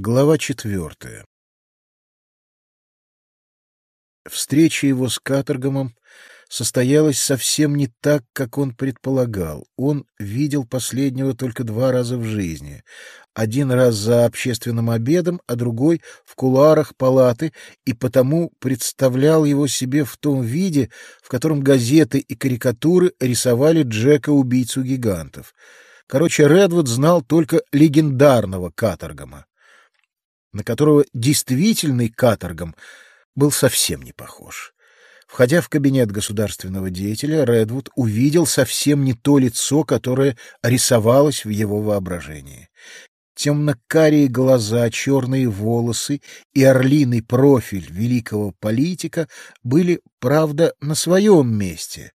Глава четвертая Встреча его с Катергомом состоялась совсем не так, как он предполагал. Он видел последнего только два раза в жизни. Один раз за общественным обедом, а другой — в кулуарах палаты, и потому представлял его себе в том виде, в котором газеты и карикатуры рисовали Джека-убийцу гигантов. Короче, Редвуд знал только легендарного Катергома на которого действительный каторгом был совсем не похож. Входя в кабинет государственного деятеля, Редвуд увидел совсем не то лицо, которое рисовалось в его воображении. Темно-карие глаза, черные волосы и орлиный профиль великого политика были, правда, на своем месте,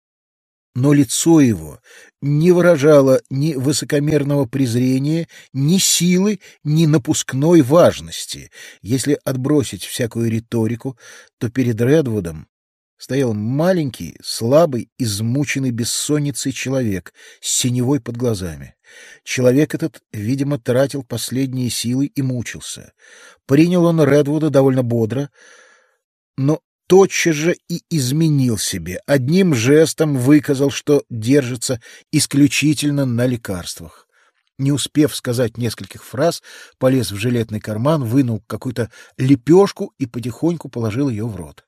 но лицо его не выражало ни высокомерного презрения, ни силы, ни напускной важности. Если отбросить всякую риторику, то перед Редвудом стоял маленький, слабый, измученный бессонницей человек с синевой под глазами. Человек этот, видимо, тратил последние силы и мучился. Принял он Редвуда довольно бодро, но тотчас же и изменил себе, одним жестом выказал, что держится исключительно на лекарствах. Не успев сказать нескольких фраз, полез в жилетный карман, вынул какую-то лепешку и потихоньку положил ее в рот.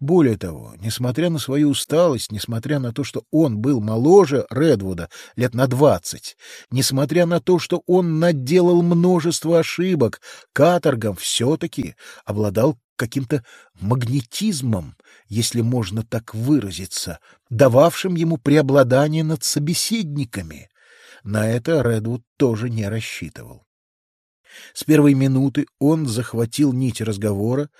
Более того, несмотря на свою усталость, несмотря на то, что он был моложе Редвуда лет на двадцать, несмотря на то, что он наделал множество ошибок, каторгом все-таки обладал каким-то магнетизмом, если можно так выразиться, дававшим ему преобладание над собеседниками. На это Редвуд тоже не рассчитывал. С первой минуты он захватил нить разговора,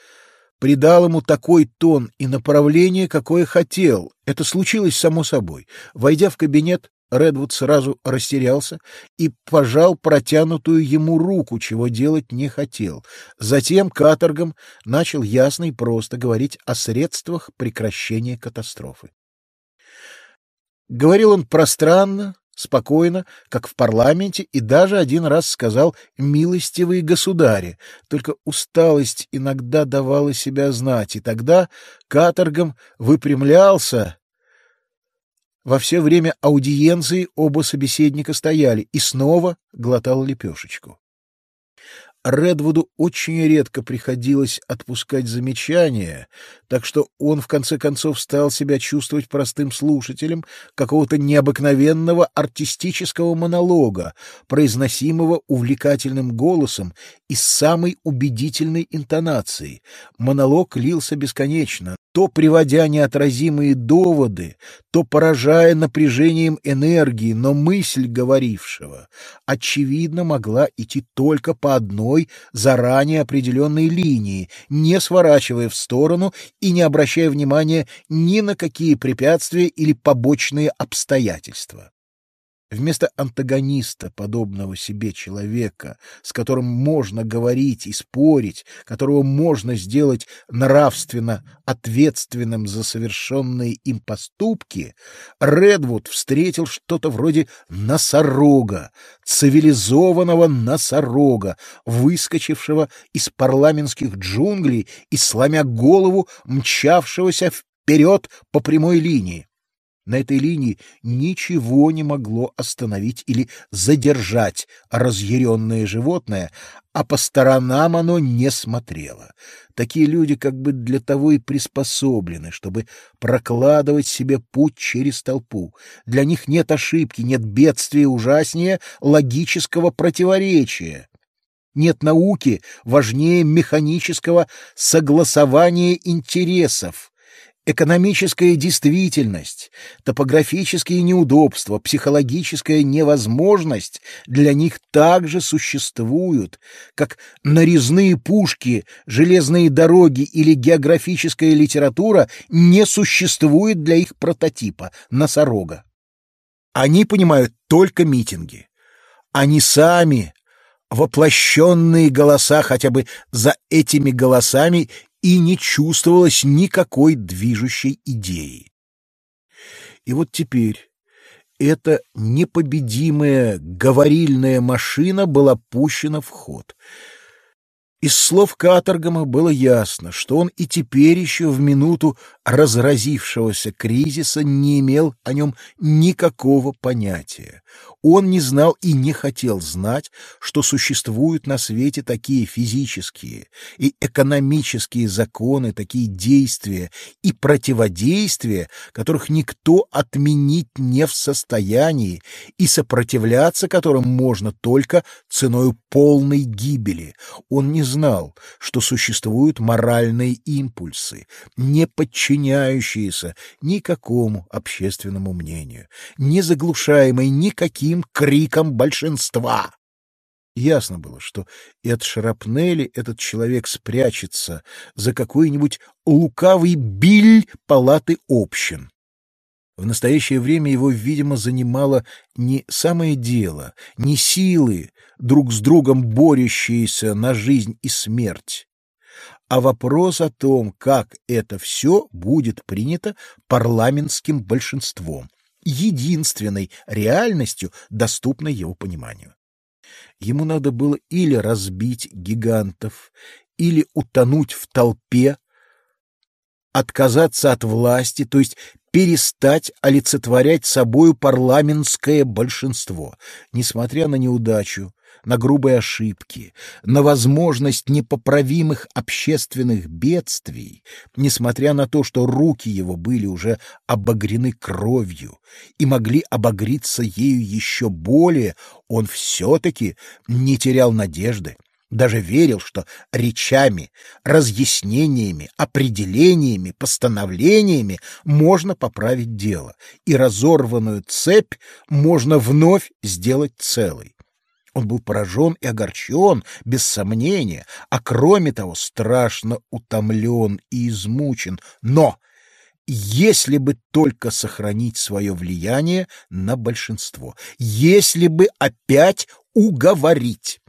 придал ему такой тон и направление, какое хотел. Это случилось само собой. Войдя в кабинет, Редвуд сразу растерялся и пожал протянутую ему руку, чего делать не хотел. Затем каторгом начал ясно и просто говорить о средствах прекращения катастрофы. Говорил он пространно, спокойно, как в парламенте, и даже один раз сказал «милостивые государи», только усталость иногда давала себя знать, и тогда каторгом выпрямлялся, во все время аудиенции оба собеседника стояли и снова глотал лепешечку. Редвуду очень редко приходилось отпускать замечания, так что он в конце концов стал себя чувствовать простым слушателем какого-то необыкновенного артистического монолога, произносимого увлекательным голосом и с самой убедительной интонацией. Монолог лился бесконечно, то приводя неотразимые доводы, то поражая напряжением энергии, но мысль говорившего, очевидно, могла идти только по одной заранее определенной линии, не сворачивая в сторону и не обращая внимания ни на какие препятствия или побочные обстоятельства. Вместо антагониста, подобного себе человека, с которым можно говорить и спорить, которого можно сделать нравственно ответственным за совершенные им поступки, Редвуд встретил что-то вроде носорога, цивилизованного носорога, выскочившего из парламентских джунглей и, сломя голову, мчавшегося вперед по прямой линии. На этой линии ничего не могло остановить или задержать разъяренное животное, а по сторонам оно не смотрело. Такие люди как бы для того и приспособлены, чтобы прокладывать себе путь через толпу. Для них нет ошибки, нет бедствия ужаснее логического противоречия. Нет науки важнее механического согласования интересов Экономическая действительность, топографические неудобства, психологическая невозможность для них также существуют, как нарезные пушки, железные дороги или географическая литература не существует для их прототипа — носорога. Они понимают только митинги. Они сами воплощенные голоса хотя бы за этими голосами и не чувствовалось никакой движущей идеи. И вот теперь эта непобедимая говорильная машина была пущена в ход. Из слов Каторгома было ясно, что он и теперь еще в минуту разразившегося кризиса не имел о нем никакого понятия. Он не знал и не хотел знать, что существуют на свете такие физические и экономические законы, такие действия и противодействия, которых никто отменить не в состоянии и сопротивляться которым можно только ценой полной гибели. Он не знал, что существуют моральные импульсы, не подчиняющиеся никакому общественному мнению, не заглушаемые никаким криком большинства. Ясно было, что и от шрапнели этот человек спрячется за какой-нибудь лукавый биль палаты общин. В настоящее время его, видимо, занимало не самое дело, не силы, друг с другом борющиеся на жизнь и смерть, а вопрос о том, как это все будет принято парламентским большинством, единственной реальностью, доступной его пониманию. Ему надо было или разбить гигантов, или утонуть в толпе, отказаться от власти, то есть перестать олицетворять собою парламентское большинство. Несмотря на неудачу, на грубые ошибки, на возможность непоправимых общественных бедствий, несмотря на то, что руки его были уже обогрены кровью и могли обогреться ею еще более, он все-таки не терял надежды, даже верил, что речами, разъяснениями, определениями, постановлениями можно поправить дело, и разорванную цепь можно вновь сделать целой. Он был поражен и огорчен, без сомнения, а кроме того страшно утомлен и измучен. Но если бы только сохранить свое влияние на большинство, если бы опять уговорить.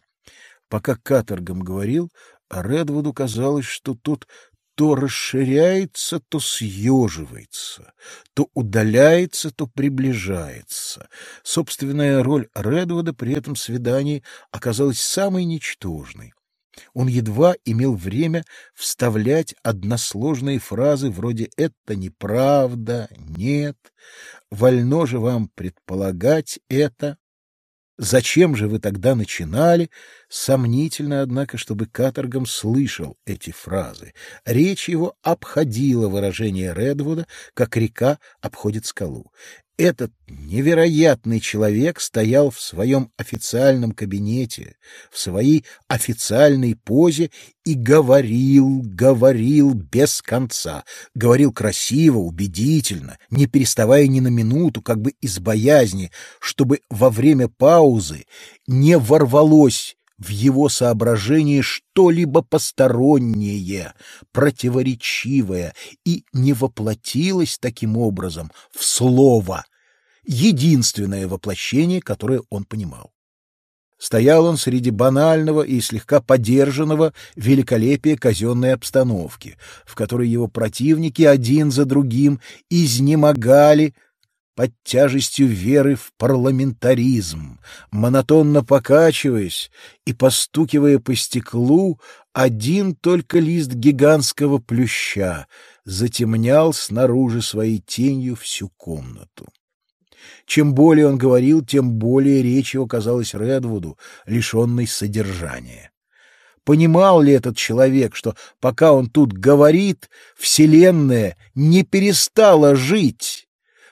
Пока Каторгом говорил, Редвуду казалось, что тот то расширяется, то съеживается, то удаляется, то приближается. Собственная роль Редвуда при этом свидании оказалась самой ничтожной. Он едва имел время вставлять односложные фразы вроде «это неправда», «нет», «вольно же вам предполагать это», Зачем же вы тогда начинали? Сомнительно, однако, чтобы Каторгом слышал эти фразы. Речь его обходила выражение Редвуда, как река обходит скалу. Этот невероятный человек стоял в своем официальном кабинете, в своей официальной позе и говорил, говорил без конца, говорил красиво, убедительно, не переставая ни на минуту, как бы из боязни, чтобы во время паузы не ворвалось в его соображении что-либо постороннее, противоречивое и не воплотилось таким образом в слово, единственное воплощение, которое он понимал. Стоял он среди банального и слегка подержанного великолепия казенной обстановки, в которой его противники один за другим изнемогали под тяжестью веры в парламентаризм, монотонно покачиваясь и постукивая по стеклу, один только лист гигантского плюща затемнял снаружи своей тенью всю комнату. Чем более он говорил, тем более речь его казалась Редвуду, лишенной содержания. Понимал ли этот человек, что пока он тут говорит, Вселенная не перестала жить?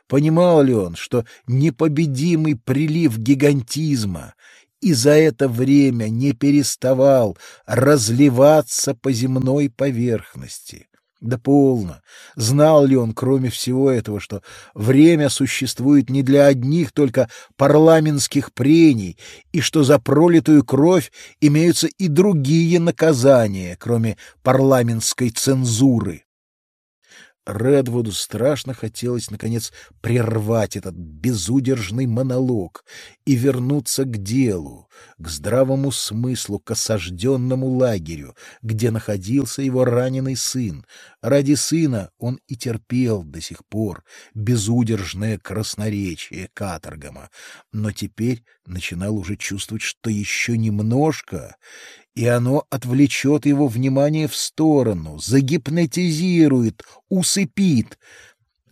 Понимал ли он, что непобедимый прилив гигантизма и за это время не переставал разливаться по земной поверхности? Да полно. Знал ли он, кроме всего этого, что время существует не для одних только парламентских прений, и что за пролитую кровь имеются и другие наказания, кроме парламентской цензуры? Редвуду страшно хотелось, наконец, прервать этот безудержный монолог и вернуться к делу, к здравому смыслу, к осажденному лагерю, где находился его раненый сын. Ради сына он и терпел до сих пор безудержное красноречие каторгома, но теперь начинал уже чувствовать, что еще немножко, и оно отвлечет его внимание в сторону, загипнотизирует, усыпит.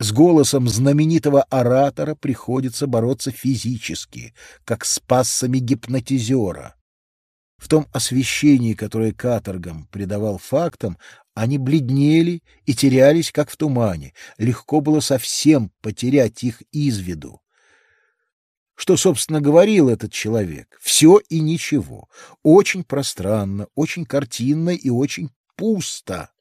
С голосом знаменитого оратора приходится бороться физически, как с пассами гипнотизера. В том освещении, которое каторгам придавал фактам, они бледнели и терялись, как в тумане. Легко было совсем потерять их из виду. Что, собственно, говорил этот человек? Все и ничего. Очень пространно, очень картинно и очень пусто.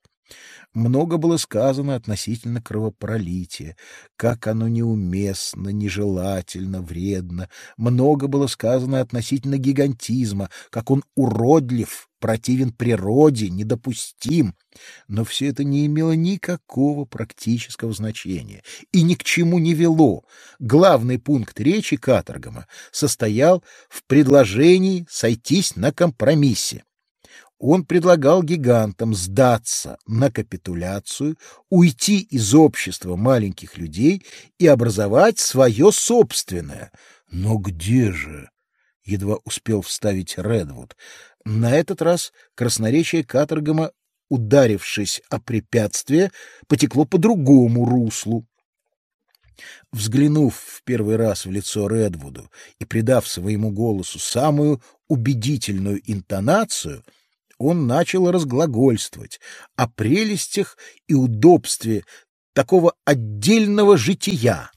Много было сказано относительно кровопролития, как оно неуместно, нежелательно, вредно. Много было сказано относительно гигантизма, как он уродлив, противен природе, недопустим. Но все это не имело никакого практического значения и ни к чему не вело. Главный пункт речи Каторгома состоял в предложении сойтись на компромиссе он предлагал гигантам сдаться на капитуляцию, уйти из общества маленьких людей и образовать свое собственное. Но где же? Едва успел вставить Редвуд. На этот раз красноречие Каторгома, ударившись о препятствие, потекло по другому руслу. Взглянув в первый раз в лицо Редвуду и придав своему голосу самую убедительную интонацию — он начал разглагольствовать о прелестях и удобстве такого отдельного жития.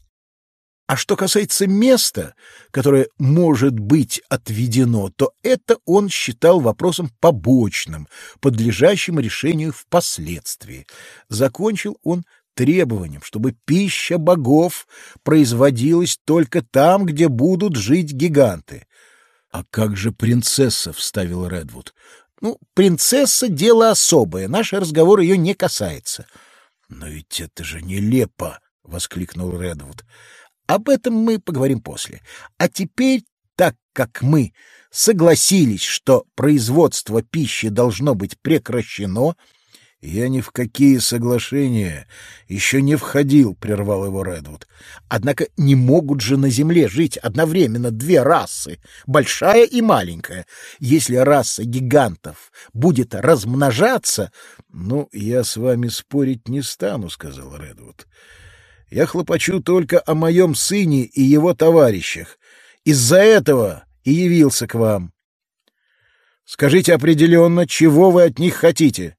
А что касается места, которое может быть отведено, то это он считал вопросом побочным, подлежащим решению впоследствии. Закончил он требованием, чтобы пища богов производилась только там, где будут жить гиганты. — А как же принцесса? — вставил Редвуд. Ну, принцесса — дело особое, наш разговор ее не касается. — Но ведь это же нелепо! — воскликнул Редвуд. — Об этом мы поговорим после. А теперь, так как мы согласились, что производство пищи должно быть прекращено, «Я ни в какие соглашения еще не входил», — прервал его Редвуд. «Однако не могут же на Земле жить одновременно две расы, большая и маленькая. Если раса гигантов будет размножаться...» «Ну, я с вами спорить не стану», — сказал Редвуд. «Я хлопочу только о моем сыне и его товарищах. Из-за этого и явился к вам. Скажите определенно, чего вы от них хотите?»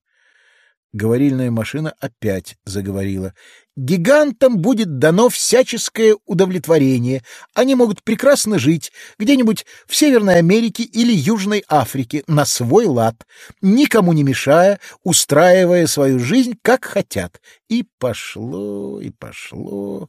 Говорильная машина опять заговорила. «Гигантам будет дано всяческое удовлетворение. Они могут прекрасно жить где-нибудь в Северной Америке или Южной Африке на свой лад, никому не мешая, устраивая свою жизнь как хотят». И пошло, и пошло.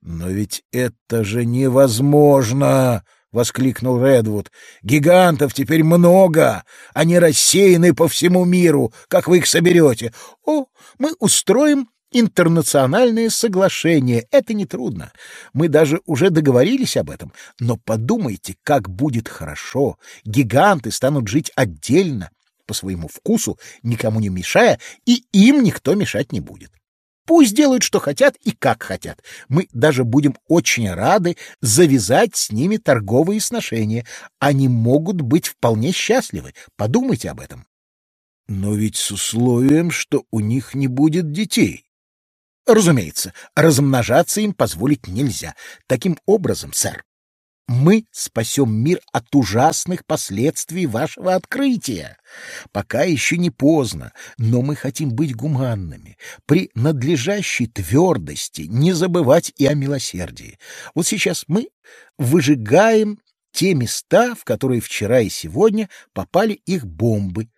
«Но ведь это же невозможно!» — воскликнул Редвуд. «Гигантов теперь много! Они рассеяны по всему миру. Как вы их соберете?» «О, мы устроим интернациональное соглашение. Это нетрудно. Мы даже уже договорились об этом. Но подумайте, как будет хорошо. Гиганты станут жить отдельно, по своему вкусу, никому не мешая, и им никто мешать не будет. Пусть делают, что хотят и как хотят. Мы даже будем очень рады завязать с ними торговые сношения. Они могут быть вполне счастливы. Подумайте об этом. Но ведь с условием, что у них не будет детей. Разумеется, размножаться им позволить нельзя. Таким образом, сэр, мы спасем мир от ужасных последствий вашего открытия. Пока еще не поздно, но мы хотим быть гуманными, при надлежащей твердости не забывать и о милосердии. Вот сейчас мы выжигаем те места, в которые вчера и сегодня попали их бомбы,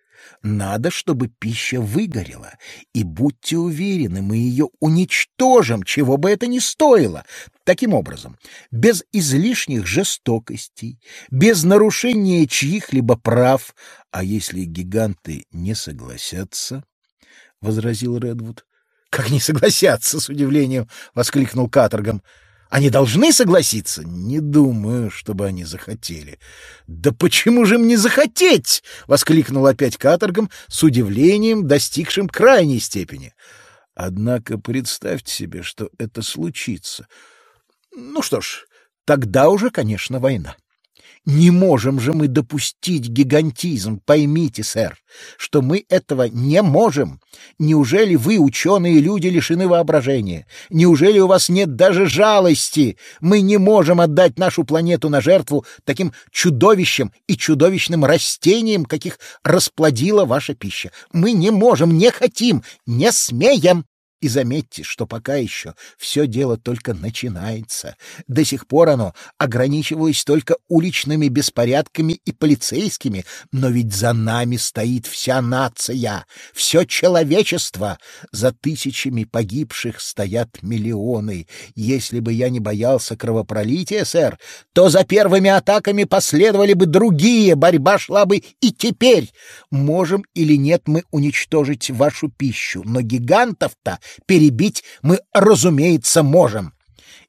надо, чтобы пища выгорела, и будьте уверены, мы ее уничтожим, чего бы это ни стоило. Таким образом, без излишних жестокостей, без нарушения чьих-либо прав, а если гиганты не согласятся, — возразил Редвуд. — Как не согласятся, — с удивлением воскликнул Каторгом. Они должны согласиться? Не думаю, чтобы они захотели. Да почему же им не захотеть? воскликнул опять каторгом с удивлением, достигшим крайней степени. Однако представьте себе, что это случится. Ну что ж, тогда уже, конечно, война. Не можем же мы допустить гигантизм, поймите, сэр, что мы этого не можем. Неужели вы, ученые люди, лишены воображения? Неужели у вас нет даже жалости? Мы не можем отдать нашу планету на жертву таким чудовищам и чудовищным растениям, каких расплодила ваша пища. Мы не можем, не хотим, не смеем. И заметьте, что пока еще все дело только начинается. До сих пор оно ограничивалось только уличными беспорядками и полицейскими, но ведь за нами стоит вся нация, все человечество. За тысячами погибших стоят миллионы. Если бы я не боялся кровопролития, сэр, то за первыми атаками последовали бы другие, борьба шла бы и теперь. Можем или нет мы уничтожить вашу пищу, но гигантов-то перебить мы, разумеется, можем.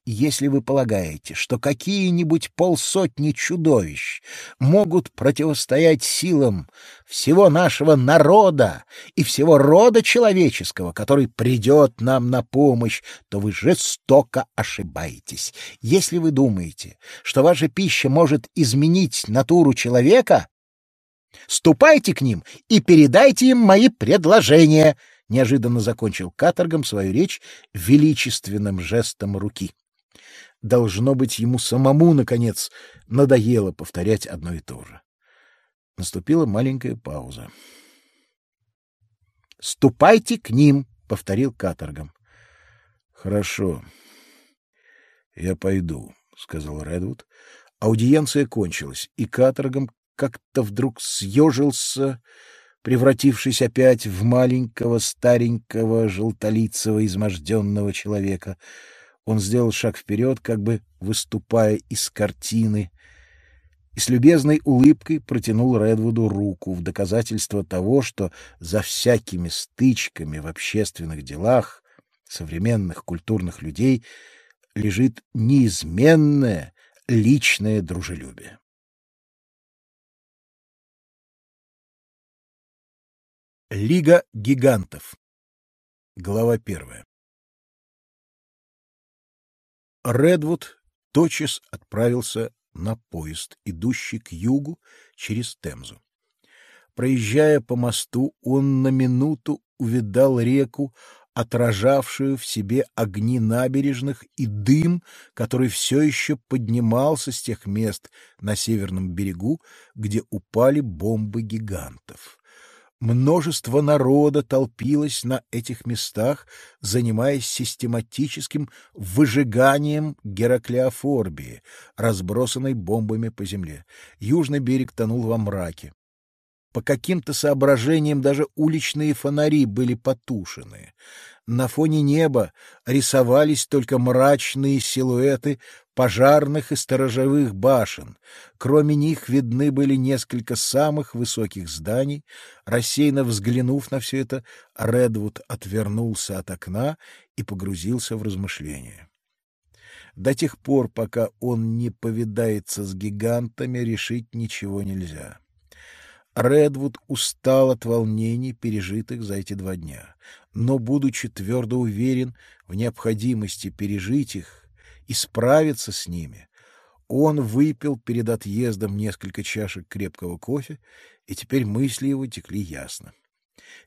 Если вы полагаете, что какие-нибудь полсотни чудовищ могут противостоять силам всего нашего народа и всего рода человеческого, который придет нам на помощь, то вы жестоко ошибаетесь. Если вы думаете, что ваша пища может изменить натуру человека, ступайте к ним и передайте им мои предложения — неожиданно закончил каторгом свою речь величественным жестом руки. Должно быть, ему самому, наконец, надоело повторять одно и то же. Наступила маленькая пауза. «Ступайте к ним!» — повторил каторгом. «Хорошо. Я пойду», — сказал Редвуд. Аудиенция кончилась, и каторгом как-то вдруг съежился превратившись опять в маленького, старенького, желтолицего, изможденного человека. Он сделал шаг вперед, как бы выступая из картины, и с любезной улыбкой протянул Редвуду руку в доказательство того, что за всякими стычками в общественных делах современных культурных людей лежит неизменное личное дружелюбие. Лига гигантов. Глава первая. Редвуд тотчас отправился на поезд, идущий к югу через Темзу. Проезжая по мосту, он на минуту увидал реку, отражавшую в себе огни набережных и дым, который все еще поднимался с тех мест на северном берегу, где упали бомбы гигантов. Множество народа толпилось на этих местах, занимаясь систематическим выжиганием Гераклеофорбии, разбросанной бомбами по земле. Южный берег тонул во мраке. По каким-то соображениям даже уличные фонари были потушены. На фоне неба рисовались только мрачные силуэты пожарных и сторожевых башен. Кроме них видны были несколько самых высоких зданий. Рассеянно взглянув на все это, Редвуд отвернулся от окна и погрузился в размышления. До тех пор, пока он не повидается с гигантами, решить ничего нельзя. Редвуд устал от волнений, пережитых за эти два дня, но, будучи твердо уверен в необходимости пережить их и справиться с ними, он выпил перед отъездом несколько чашек крепкого кофе, и теперь мысли его текли ясно.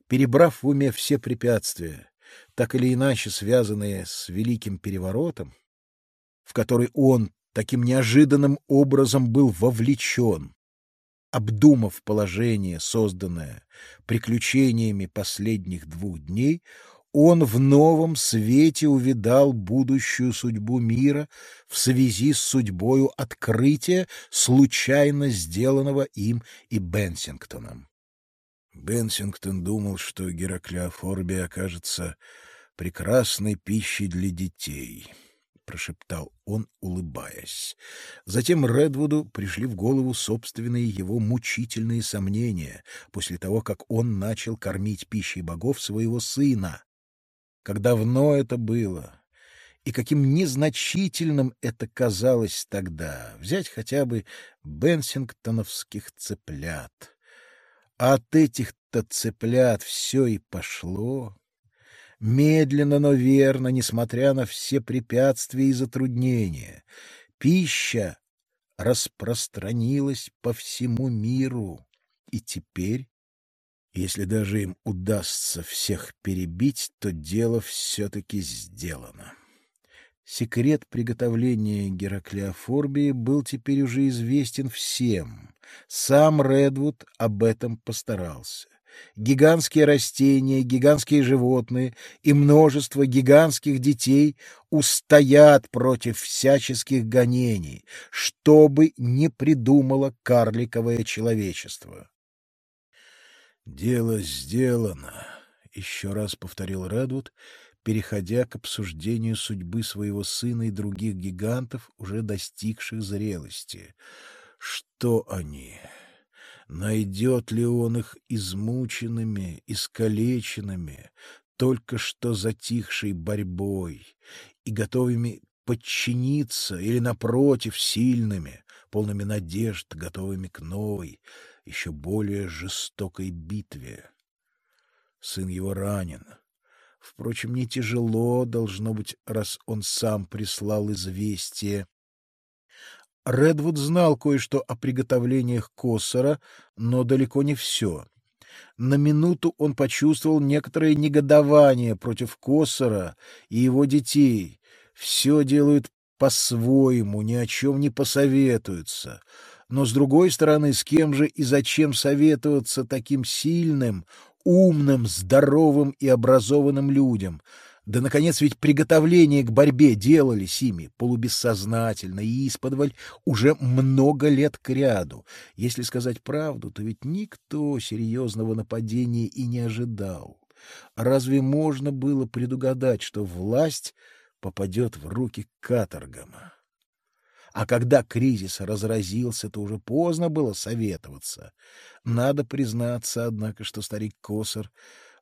Перебрав в уме все препятствия, так или иначе связанные с великим переворотом, в который он таким неожиданным образом был вовлечен, Обдумав положение, созданное приключениями последних двух дней, он в новом свете увидал будущую судьбу мира в связи с судьбою открытия, случайно сделанного им и Бенсингтоном. Бенсингтон думал, что Гераклеофорбия окажется прекрасной пищей для детей — прошептал он, улыбаясь. Затем Редвуду пришли в голову собственные его мучительные сомнения после того, как он начал кормить пищей богов своего сына. Как давно это было! и каким незначительным это казалось тогда. Взять хотя бы бенсингтоновских цыплят. А от этих-то цыплят все и пошло. Медленно, но верно, несмотря на все препятствия и затруднения, пища распространилась по всему миру. И теперь, если даже им удастся всех перебить, то дело все-таки сделано. Секрет приготовления Гераклеофорбии был теперь уже известен всем. Сам Редвуд об этом постарался. Гигантские растения, гигантские животные и множество гигантских детей устоят против всяческих гонений, что бы ни придумало карликовое человечество. «Дело сделано», — еще раз повторил Редвуд, — переходя к обсуждению судьбы своего сына и других гигантов, уже достигших зрелости. Что они? Найдет ли он их измученными, искалеченными, только что затихшей борьбой и готовыми подчиниться или, напротив, сильными, полными надежд, готовыми к новой, еще более жестокой битве? Сын его ранен. Впрочем, не тяжело, должно быть, раз он сам прислал известие. Редвуд знал кое-что о приготовлениях Коссора, но далеко не все. На минуту он почувствовал некоторое негодование против Коссора и его детей. Все делают по-своему, ни о чем не посоветуются. Но, с другой стороны, с кем же и зачем советоваться таким сильным, умным, здоровым и образованным людям. Да, наконец, ведь приготовления к борьбе делались ими полубессознательно и исподволь уже много лет кряду. Если сказать правду, то ведь никто серьезного нападения и не ожидал. Разве можно было предугадать, что власть попадет в руки каторгама? А когда кризис разразился, то уже поздно было советоваться. Надо признаться, однако, что старик Косар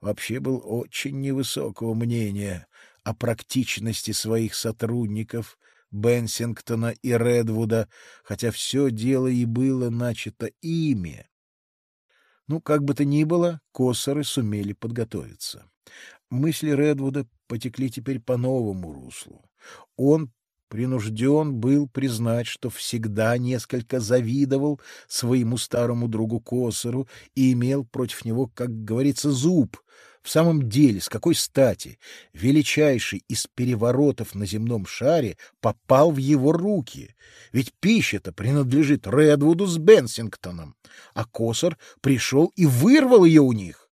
вообще был очень невысокого мнения о практичности своих сотрудников Бенсингтона и Редвуда, хотя все дело и было начато ими. Ну, как бы то ни было, косары сумели подготовиться. Мысли Редвуда потекли теперь по новому руслу. Он принужден был признать, что всегда несколько завидовал своему старому другу Косору и имел против него, как говорится, зуб. В самом деле, с какой стати величайший из переворотов на земном шаре попал в его руки? Ведь пища-то принадлежит Редвуду с Бенсингтоном, а Косор пришел и вырвал ее у них.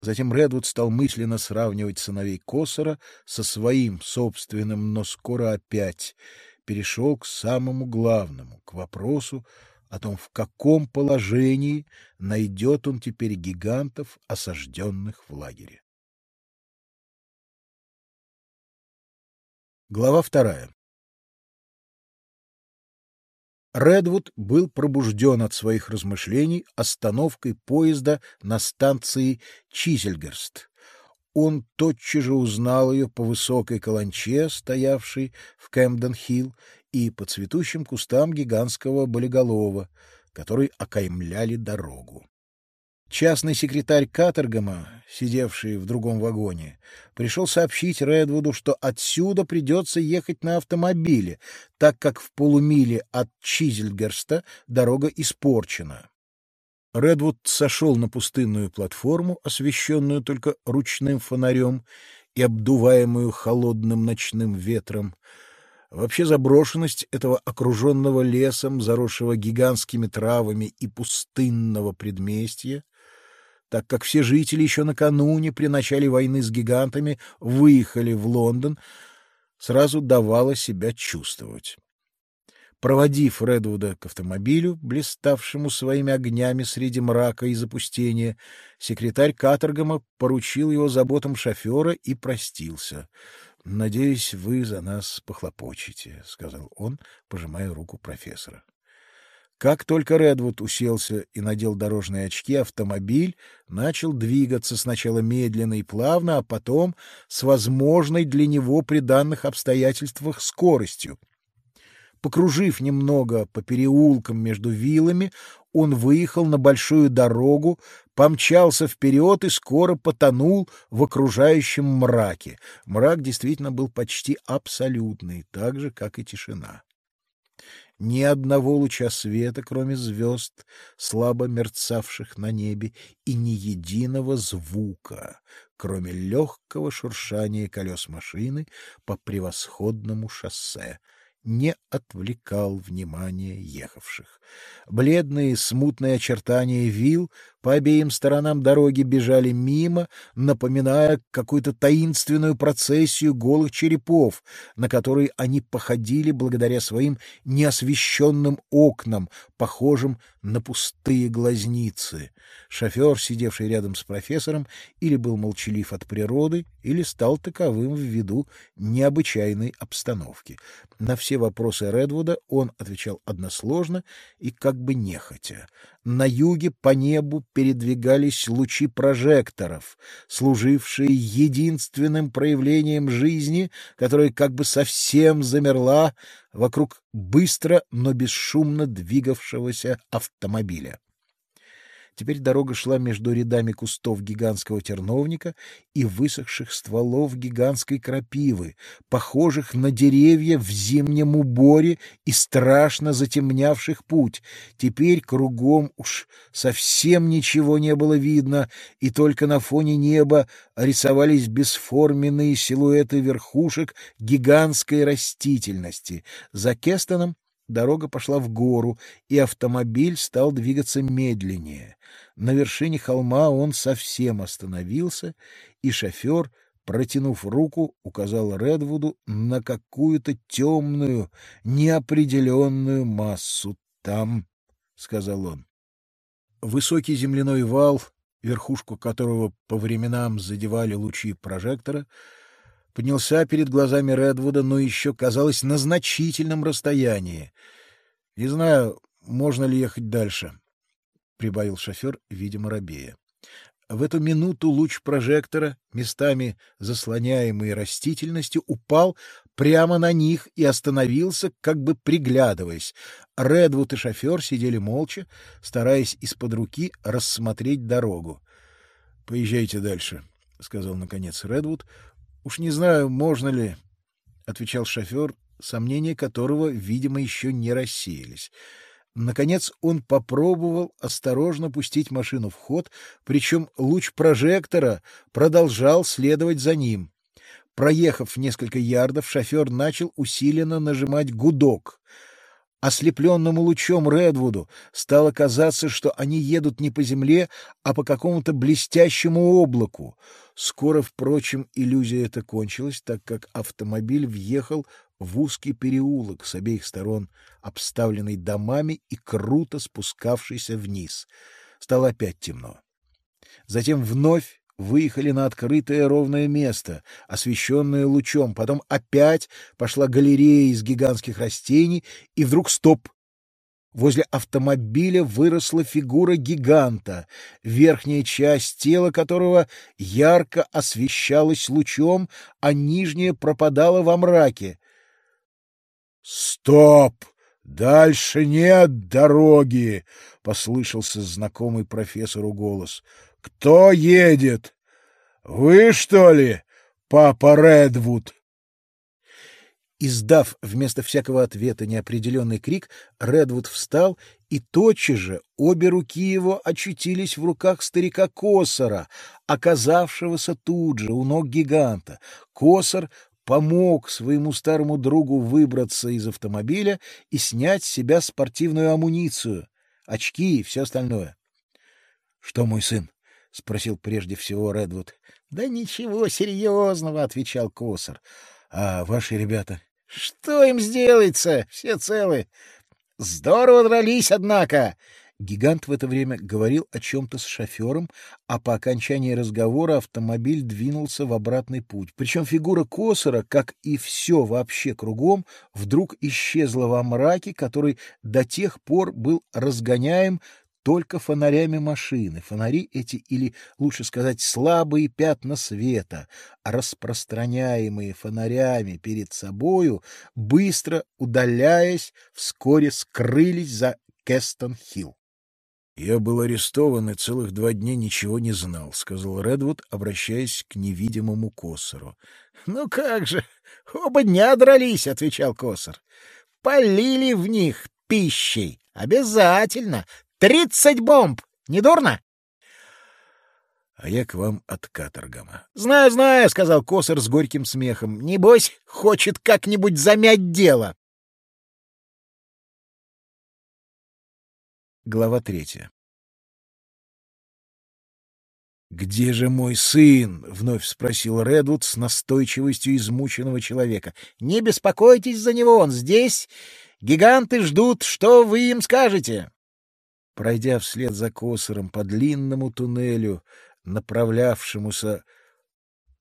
Затем Редвуд стал мысленно сравнивать сыновей Косора со своим собственным, но скоро опять перешел к самому главному, к вопросу о том, в каком положении найдет он теперь гигантов, осажденных в лагере. Глава вторая. Редвуд был пробужден от своих размышлений остановкой поезда на станции Чизельгерст. Он тотчас же узнал ее по высокой каланче, стоявшей в Кэмден-Хилл, и по цветущим кустам гигантского болиголова, которые окаймляли дорогу. Частный секретарь Катергама, сидевший в другом вагоне, пришел сообщить Редвуду, что отсюда придется ехать на автомобиле, так как в полумиле от Чизельгерста дорога испорчена. Редвуд сошел на пустынную платформу, освещенную только ручным фонарем и обдуваемую холодным ночным ветром. Вообще заброшенность этого окруженного лесом, заросшего гигантскими травами и пустынного предместья так как все жители еще накануне при начале войны с гигантами выехали в Лондон, сразу давало себя чувствовать. Проводив Редвуда к автомобилю, блиставшему своими огнями среди мрака и запустения, секретарь Каторгама поручил его заботам шофера и простился. — Надеюсь, вы за нас похлопочете, — сказал он, пожимая руку профессора. Как только Редвуд уселся и надел дорожные очки, автомобиль начал двигаться сначала медленно и плавно, а потом с возможной для него при данных обстоятельствах скоростью. Покружив немного по переулкам между виллами, он выехал на большую дорогу, помчался вперед и скоро потонул в окружающем мраке. Мрак действительно был почти абсолютный, так же, как и тишина. Ни одного луча света, кроме звезд, слабо мерцавших на небе, и ни единого звука, кроме легкого шуршания колес машины по превосходному шоссе — не отвлекал внимания ехавших. Бледные смутные очертания вил по обеим сторонам дороги бежали мимо, напоминая какую-то таинственную процессию голых черепов, на которые они походили благодаря своим неосвещенным окнам, похожим на пустые глазницы. Шофер, сидевший рядом с профессором, или был молчалив от природы, или стал таковым ввиду необычайной обстановки. На все вопросы Редвуда он отвечал односложно и как бы нехотя. На юге по небу передвигались лучи прожекторов, служившие единственным проявлением жизни, которая как бы совсем замерла вокруг быстро, но бесшумно двигавшегося автомобиля. Теперь дорога шла между рядами кустов гигантского терновника и высохших стволов гигантской крапивы, похожих на деревья в зимнем уборе и страшно затемнявших путь. Теперь кругом уж совсем ничего не было видно, и только на фоне неба рисовались бесформенные силуэты верхушек гигантской растительности. За Кестоном Дорога пошла в гору, и автомобиль стал двигаться медленнее. На вершине холма он совсем остановился, и шофер, протянув руку, указал Редвуду на какую-то темную, неопределенную массу. «Там», — сказал он. Высокий земляной вал, верхушку которого по временам задевали лучи прожектора, поднялся перед глазами Редвуда, но еще казалось на значительном расстоянии. — Не знаю, можно ли ехать дальше, — прибавил шофер, видимо, робея. В эту минуту луч прожектора, местами заслоняемый растительностью, упал прямо на них и остановился, как бы приглядываясь. Редвуд и шофер сидели молча, стараясь из-под руки рассмотреть дорогу. — Поезжайте дальше, — сказал, наконец, Редвуд, Уж не знаю, можно ли, отвечал шофер, сомнения которого, видимо, еще не рассеялись. Наконец он попробовал осторожно пустить машину в ход, причем луч прожектора продолжал следовать за ним. Проехав несколько ярдов, шофер начал усиленно нажимать гудок. Ослепленному лучом Редвуду стало казаться, что они едут не по земле, а по какому-то блестящему облаку. Скоро, впрочем, иллюзия эта кончилась, так как автомобиль въехал в узкий переулок с обеих сторон, обставленный домами и круто спускавшийся вниз. Стало опять темно. Затем вновь выехали на открытое ровное место, освещенное лучом. Потом опять пошла галерея из гигантских растений, и вдруг стоп. Возле автомобиля выросла фигура гиганта, верхняя часть тела которого ярко освещалась лучом, а нижняя пропадала во мраке. «Стоп! Дальше нет дороги!» — послышался знакомый профессору голос. Кто едет? Вы, что ли, папа Редвуд? Издав вместо всякого ответа неопределенный крик, Редвуд встал, и тотчас же обе руки его очутились в руках старика Косора, оказавшегося тут же у ног гиганта. Косор помог своему старому другу выбраться из автомобиля и снять с себя спортивную амуницию, очки и все остальное. — Что, мой сын, — спросил прежде всего Редвуд. — Да ничего серьезного, — отвечал Косар. — А ваши ребята? — Что им сделается? Все целы. Здорово дрались, однако. Гигант в это время говорил о чем-то с шофером, а по окончании разговора автомобиль двинулся в обратный путь. Причем фигура Косора, как и все вообще кругом, вдруг исчезла во мраке, который до тех пор был разгоняем только фонарями машины. Фонари эти, или, лучше сказать, слабые пятна света, распространяемые фонарями перед собою, быстро удаляясь, вскоре скрылись за Кестон-Хилл. «Я был арестован и целых два дня ничего не знал», — сказал Редвуд, обращаясь к невидимому Косору. «Ну как же, оба дня дрались», — отвечал Косор. «Полили в них пищей. Обязательно. Тридцать бомб. Не дурно?» «А я к вам от каторгама». «Знаю, знаю», — сказал Косор с горьким смехом. «Небось, хочет как-нибудь замять дело». Глава третья. «Где же мой сын?» — вновь спросил Редвуд с настойчивостью измученного человека. «Не беспокойтесь за него, он здесь. Гиганты ждут, что вы им скажете». Пройдя вслед за Косором по длинному туннелю, направлявшемуся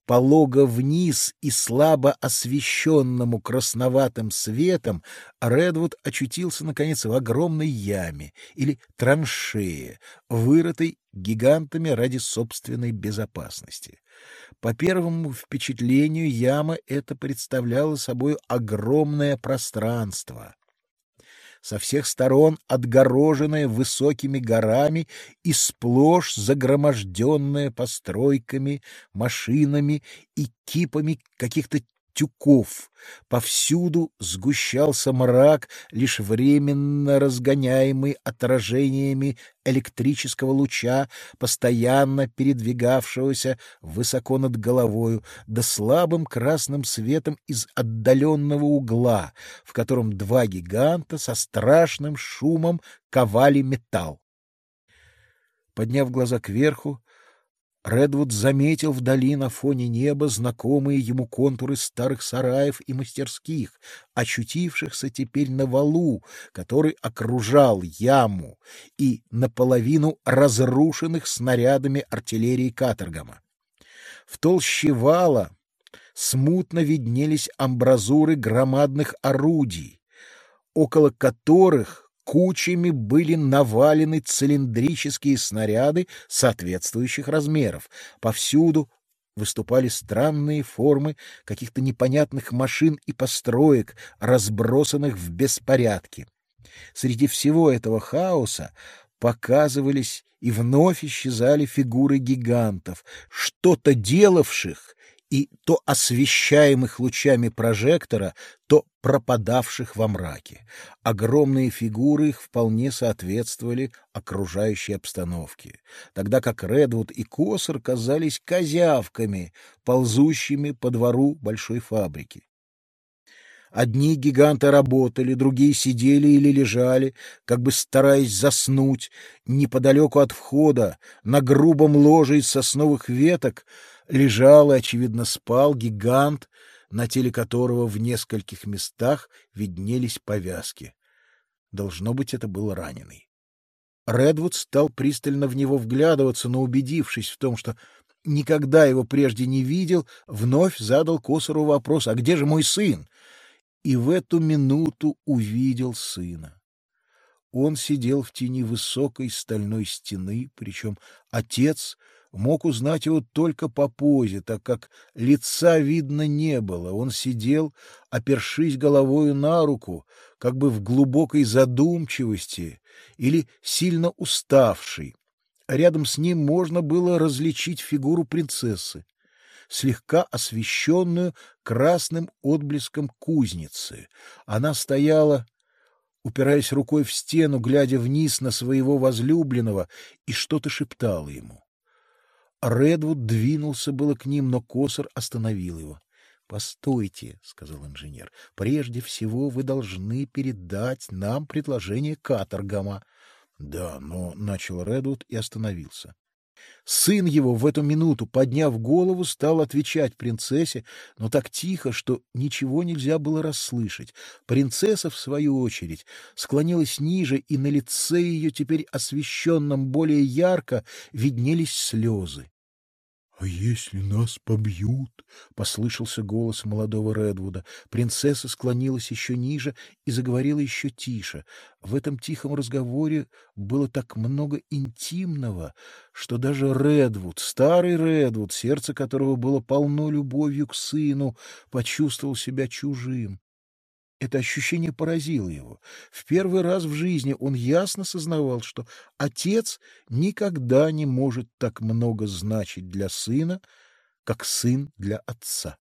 полого вниз и слабо освещенному красноватым светом, Редвуд очутился, наконец, в огромной яме или траншее, вырытой гигантами ради собственной безопасности. По первому впечатлению яма эта представляла собой огромное пространство — со всех сторон отгороженная высокими горами и сплошь загроможденная постройками, машинами и кипами каких-то тюков. Повсюду сгущался мрак, лишь временно разгоняемый отражениями электрического луча, постоянно передвигавшегося высоко над головою, да слабым красным светом из отдаленного угла, в котором два гиганта со страшным шумом ковали металл. Подняв глаза кверху, Редвуд заметил вдали на фоне неба знакомые ему контуры старых сараев и мастерских, очутившихся теперь на валу, который окружал яму, и наполовину разрушенных снарядами артиллерии Каторгама. В толще вала смутно виднелись амбразуры громадных орудий, около которых кучами были навалены цилиндрические снаряды соответствующих размеров. Повсюду выступали странные формы каких-то непонятных машин и построек, разбросанных в беспорядке. Среди всего этого хаоса показывались и вновь исчезали фигуры гигантов, что-то делавших и то освещаемых лучами прожектора, то пропадавших во мраке. Огромные фигуры их вполне соответствовали окружающей обстановке, тогда как Редвуд и Косор казались козявками, ползущими по двору большой фабрики. Одни гиганты работали, другие сидели или лежали, как бы стараясь заснуть, неподалеку от входа, на грубом ложе из сосновых веток, лежал и, очевидно, спал гигант, на теле которого в нескольких местах виднелись повязки. Должно быть, это был раненый. Редвуд стал пристально в него вглядываться, но, убедившись в том, что никогда его прежде не видел, вновь задал Косору вопрос, а где же мой сын? И в эту минуту увидел сына. Он сидел в тени высокой стальной стены, причем отец — мог узнать его только по позе, так как лица видно не было. Он сидел, опершись головою на руку, как бы в глубокой задумчивости или сильно уставший. Рядом с ним можно было различить фигуру принцессы, слегка освещенную красным отблеском кузницы. Она стояла упираясь рукой в стену, глядя вниз на своего возлюбленного, и что-то шептала ему. Редвуд двинулся было к ним, но Косар остановил его. — Постойте, — сказал инженер, — прежде всего вы должны передать нам предложение Каторгама. — Да, но — начал Редвуд и остановился. Сын его в эту минуту, подняв голову, стал отвечать принцессе, но так тихо, что ничего нельзя было расслышать. Принцесса, в свою очередь, склонилась ниже, и на лице ее, теперь освещенном более ярко, виднелись слезы. — А если нас побьют? — послышался голос молодого Редвуда. Принцесса склонилась еще ниже и заговорила еще тише. В этом тихом разговоре было так много интимного, что даже Редвуд, старый Редвуд, сердце которого было полно любовью к сыну, почувствовал себя чужим. Это ощущение поразило его. В первый раз в жизни он ясно сознавал, что отец никогда не может так много значить для сына, как сын для отца.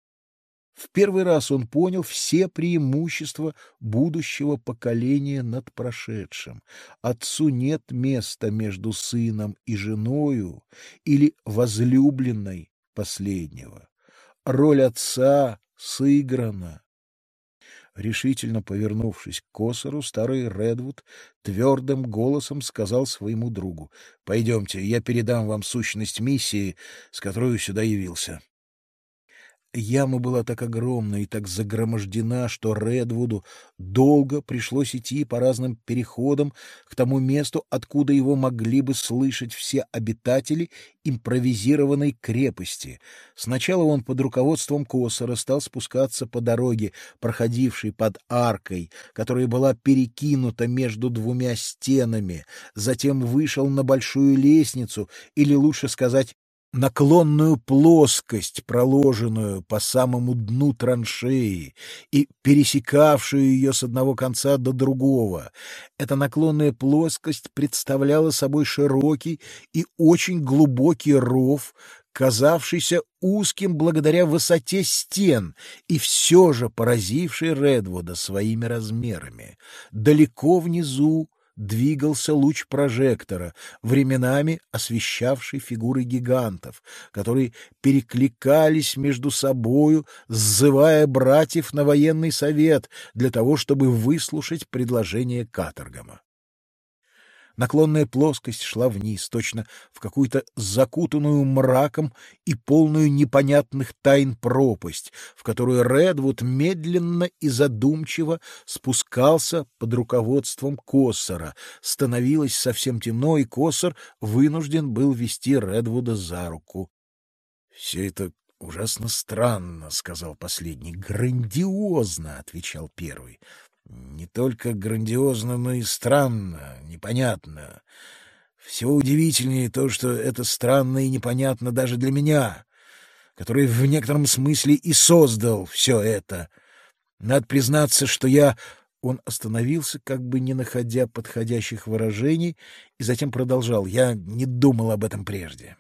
В первый раз он понял все преимущества будущего поколения над прошедшим. Отцу нет места между сыном и женою или возлюбленной последнего. Роль отца сыграна. Решительно повернувшись к Косору, старый Редвуд твердым голосом сказал своему другу, — Пойдемте, я передам вам сущность миссии, с которой сюда явился. Яма была так огромна и так загромождена, что Редвуду долго пришлось идти по разным переходам к тому месту, откуда его могли бы слышать все обитатели импровизированной крепости. Сначала он под руководством Косора стал спускаться по дороге, проходившей под аркой, которая была перекинута между двумя стенами, затем вышел на большую лестницу, или лучше сказать, наклонную плоскость, проложенную по самому дну траншеи и пересекавшую ее с одного конца до другого. Эта наклонная плоскость представляла собой широкий и очень глубокий ров, казавшийся узким благодаря высоте стен и все же поразивший Редвуда своими размерами. Далеко внизу двигался луч прожектора, временами освещавший фигуры гигантов, которые перекликались между собою, сзывая братьев на военный совет для того, чтобы выслушать предложение Каторгама. Наклонная плоскость шла вниз, точно в какую-то закутанную мраком и полную непонятных тайн пропасть, в которую Редвуд медленно и задумчиво спускался под руководством Коссора. Становилось совсем темно, и Коссор вынужден был вести Редвуда за руку. — Все это ужасно странно, — сказал последний. — Грандиозно, — отвечал первый. Не только грандиозно, но и странно, непонятно. Все удивительнее то, что это странно и непонятно даже для меня, который в некотором смысле и создал все это. Надо признаться, что я... Он остановился, как бы не находя подходящих выражений, и затем продолжал. Я не думал об этом прежде.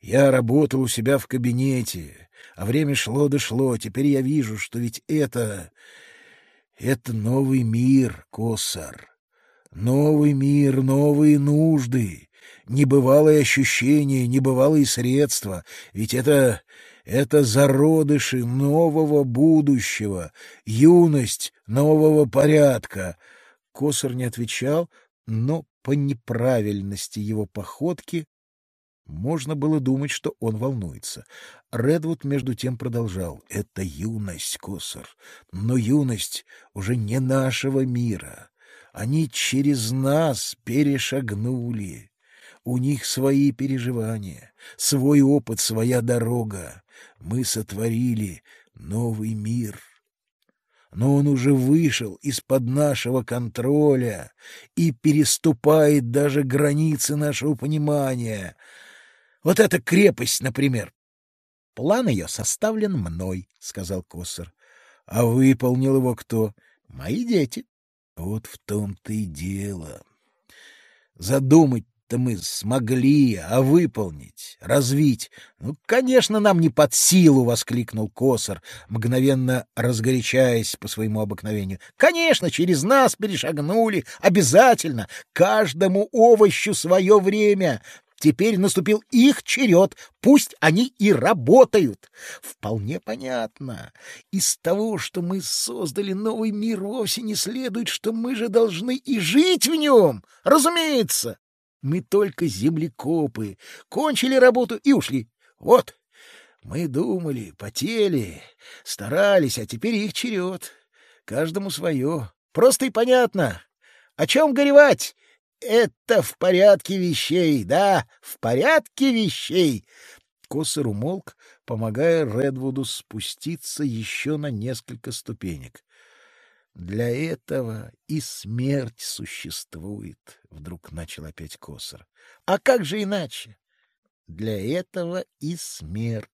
Я работал у себя в кабинете, а время шло да шло. Теперь я вижу, что ведь это... Это новый мир, Косар. Новый мир, новые нужды, небывалые ощущения, небывалые средства. Ведь это... это зародыши нового будущего, юность нового порядка. Косар не отвечал, но по неправильности его походки можно было думать, что он волнуется. Редвуд между тем продолжал. «Это юность, Косар, но юность уже не нашего мира. Они через нас перешагнули. У них свои переживания, свой опыт, своя дорога. Мы сотворили новый мир» но он уже вышел из-под нашего контроля и переступает даже границы нашего понимания. Вот эта крепость, например. — План ее составлен мной, — сказал Коссор. — А выполнил его кто? — Мои дети. — Вот в том-то и дело. Задумать-то мы смогли, а выполнить, развить... Ну, конечно, нам не под силу, — воскликнул Косор, мгновенно разгорячаясь по своему обыкновению. — Конечно, через нас перешагнули, обязательно, каждому овощу свое время. Теперь наступил их черед, пусть они и работают. Вполне понятно. Из того, что мы создали новый мир, вовсе не следует, что мы же должны и жить в нем. Разумеется. Мы только землекопы. Кончили работу и ушли. Вот. Мы думали, потели, старались, а теперь их черед. Каждому свое. Просто и понятно. О чем горевать? Это в порядке вещей, да, в порядке вещей. Косер умолк, помогая Редвуду спуститься еще на несколько ступенек. Для этого и смерть существует, вдруг начал опять Косер. А как же иначе? Для этого и смерть.